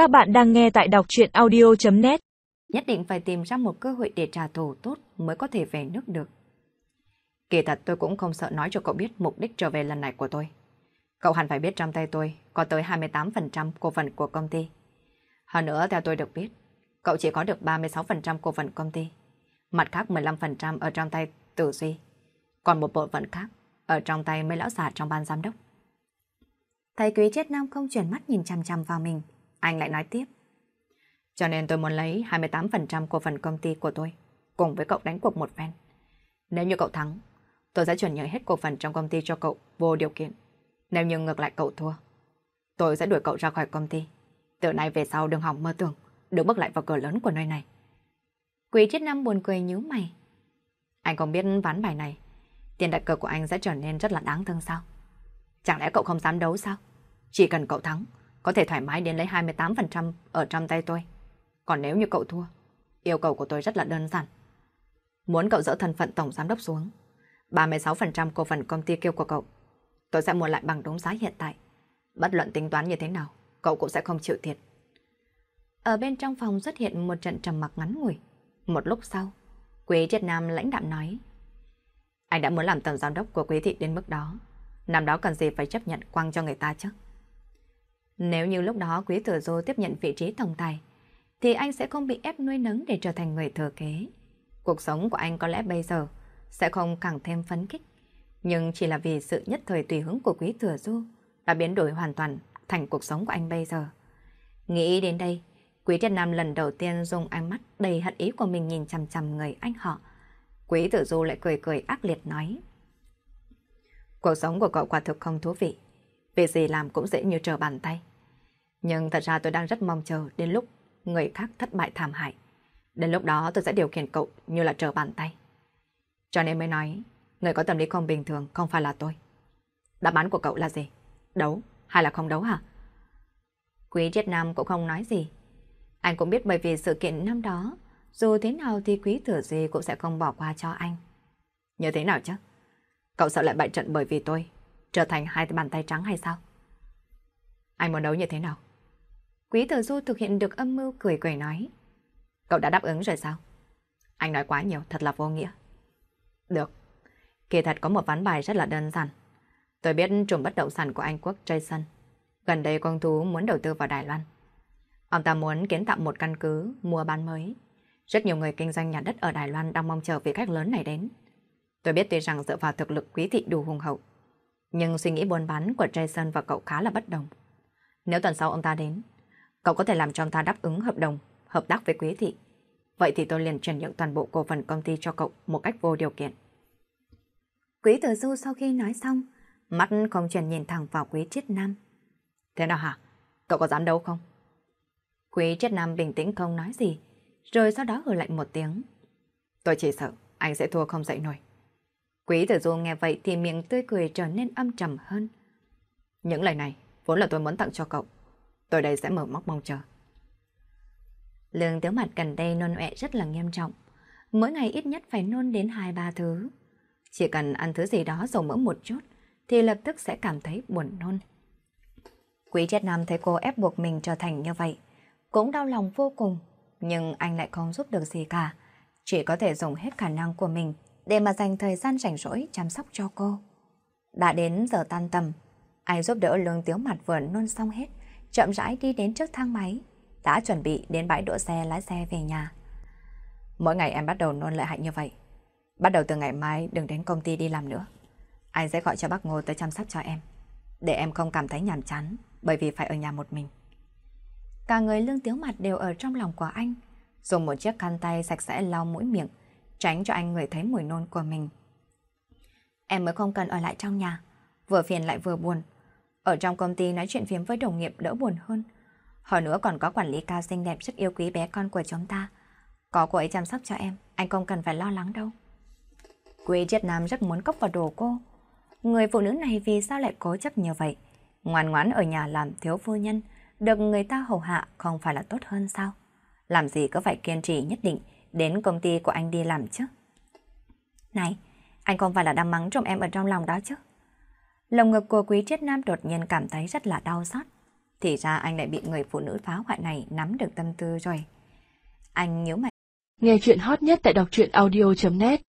Các bạn đang nghe tại đọc chuyện audio.net Nhất định phải tìm ra một cơ hội để trả thù tốt mới có thể về nước được. Kỳ thật tôi cũng không sợ nói cho cậu biết mục đích trở về lần này của tôi. Cậu hẳn phải biết trong tay tôi có tới 28% cổ phần của công ty. Hơn nữa theo tôi được biết, cậu chỉ có được 36% cổ phần công ty. Mặt khác 15% ở trong tay Tử Duy. Còn một bộ phận khác ở trong tay mấy lão già trong ban giám đốc. Thấy quý chết nam không chuyển mắt nhìn chằm chằm vào mình, anh lại nói tiếp. Cho nên tôi muốn lấy 28% cổ phần công ty của tôi, cùng với cậu đánh cuộc một phen. Nếu như cậu thắng, tôi sẽ chuyển nhượng hết cổ phần trong công ty cho cậu vô điều kiện. Nếu như ngược lại cậu thua, tôi sẽ đuổi cậu ra khỏi công ty. Từ nay về sau đừng hỏng mơ tưởng, đừng bước lại vào cửa lớn của nơi này. Quý chết năm buồn cười nhíu mày. Anh không biết ván bài này, tiền đặt cược của anh sẽ trở nên rất là đáng thương sao? Chẳng lẽ cậu không dám đấu sao? Chỉ cần cậu thắng, có thể thoải mái đến lấy 28% ở trong tay tôi. Còn nếu như cậu thua, yêu cầu của tôi rất là đơn giản. Muốn cậu dỡ thân phận tổng giám đốc xuống, 36% cổ phần công ty kêu của cậu, tôi sẽ mua lại bằng đúng giá hiện tại. Bất luận tính toán như thế nào, cậu cũng sẽ không chịu thiệt. Ở bên trong phòng xuất hiện một trận trầm mặc ngắn ngủi. Một lúc sau, Quý Triết Nam lãnh đạm nói. Anh đã muốn làm tổng giám đốc của Quý Thị đến mức đó. Năm đó cần gì phải chấp nhận quăng cho người ta chứ? Nếu như lúc đó Quý Tử Du tiếp nhận vị trí tổng tài, thì anh sẽ không bị ép nuôi nấng để trở thành người thừa kế. Cuộc sống của anh có lẽ bây giờ sẽ không càng thêm phấn khích, nhưng chỉ là vì sự nhất thời tùy hứng của Quý Thừa Du đã biến đổi hoàn toàn thành cuộc sống của anh bây giờ. Nghĩ đến đây, Quý Triết Nam lần đầu tiên dùng ánh mắt đầy hận ý của mình nhìn chằm chằm người anh họ. Quý Tử Du lại cười cười ác liệt nói. Cuộc sống của cậu quả thực không thú vị. Việc gì làm cũng dễ như trở bàn tay. Nhưng thật ra tôi đang rất mong chờ đến lúc người khác thất bại thảm hại. Đến lúc đó tôi sẽ điều khiển cậu như là trở bàn tay. Cho nên mới nói, người có tâm lý không bình thường không phải là tôi. Đáp án của cậu là gì? Đấu hay là không đấu hả? Quý Triết Nam cũng không nói gì. Anh cũng biết bởi vì sự kiện năm đó, dù thế nào thì quý thừa gì cũng sẽ không bỏ qua cho anh. Như thế nào chứ? Cậu sợ lại bại trận bởi vì tôi trở thành hai bàn tay trắng hay sao? Anh muốn đấu như thế nào? Quý tử du thực hiện được âm mưu cười cười nói. Cậu đã đáp ứng rồi sao? Anh nói quá nhiều, thật là vô nghĩa. Được. Kỳ thật có một ván bài rất là đơn giản. Tôi biết trùm bất động sản của Anh Quốc Jason. Gần đây con thú muốn đầu tư vào Đài Loan. Ông ta muốn kiến tạo một căn cứ mua bán mới. Rất nhiều người kinh doanh nhà đất ở Đài Loan đang mong chờ vị khách lớn này đến. Tôi biết tuy rằng dựa vào thực lực quý thị đủ hùng hậu, nhưng suy nghĩ buôn bán của Jason và cậu khá là bất đồng. Nếu tuần sau ông ta đến, cậu có thể làm cho ông ta đáp ứng hợp đồng, hợp tác với quý thị. Vậy thì tôi liền chuyển nhượng toàn bộ cổ phần công ty cho cậu một cách vô điều kiện. Quý tử du sau khi nói xong, mắt không chuyển nhìn thẳng vào quý triết nam. Thế nào hả? Cậu có dám đấu không? Quý triết nam bình tĩnh không nói gì, rồi sau đó hừ lạnh một tiếng. Tôi chỉ sợ anh sẽ thua không dậy nổi. Quý tử du nghe vậy thì miệng tươi cười trở nên âm trầm hơn. Những lời này vốn là tôi muốn tặng cho cậu. Tôi đây sẽ mở móc mong chờ. Lương tiếu mặt gần đây nôn ẹ rất là nghiêm trọng. Mỗi ngày ít nhất phải nôn đến hai ba thứ. Chỉ cần ăn thứ gì đó dầu mỡ một chút thì lập tức sẽ cảm thấy buồn nôn. Quý triết nam thấy cô ép buộc mình trở thành như vậy. Cũng đau lòng vô cùng. Nhưng anh lại không giúp được gì cả. Chỉ có thể dùng hết khả năng của mình để mà dành thời gian rảnh rỗi chăm sóc cho cô. Đã đến giờ tan tầm, anh giúp đỡ lương tiếu mặt vừa nôn xong hết, chậm rãi đi đến trước thang máy, đã chuẩn bị đến bãi đỗ xe lái xe về nhà. Mỗi ngày em bắt đầu nôn lợi hại như vậy. Bắt đầu từ ngày mai đừng đến công ty đi làm nữa. Anh sẽ gọi cho bác Ngô tới chăm sóc cho em. Để em không cảm thấy nhàm chán bởi vì phải ở nhà một mình. Cả người lương tiếu mặt đều ở trong lòng của anh. Dùng một chiếc khăn tay sạch sẽ lau mũi miệng, tránh cho anh người thấy mùi nôn của mình. Em mới không cần ở lại trong nhà, vừa phiền lại vừa buồn. Ở trong công ty nói chuyện phiếm với đồng nghiệp đỡ buồn hơn. Hơn nữa còn có quản lý cao xinh đẹp rất yêu quý bé con của chúng ta. Có cô ấy chăm sóc cho em, anh không cần phải lo lắng đâu. Quý Việt Nam rất muốn cốc vào đồ cô. Người phụ nữ này vì sao lại cố chấp như vậy? Ngoan ngoãn ở nhà làm thiếu phu nhân, được người ta hầu hạ không phải là tốt hơn sao? Làm gì có phải kiên trì nhất định đến công ty của anh đi làm chứ? Này, anh không phải là đang mắng trong em ở trong lòng đó chứ? Lồng ngực của quý triết nam đột nhiên cảm thấy rất là đau xót. Thì ra anh lại bị người phụ nữ phá hoại này nắm được tâm tư rồi. Anh nhớ mày. Nghe chuyện hot nhất tại đọc truyện audio.net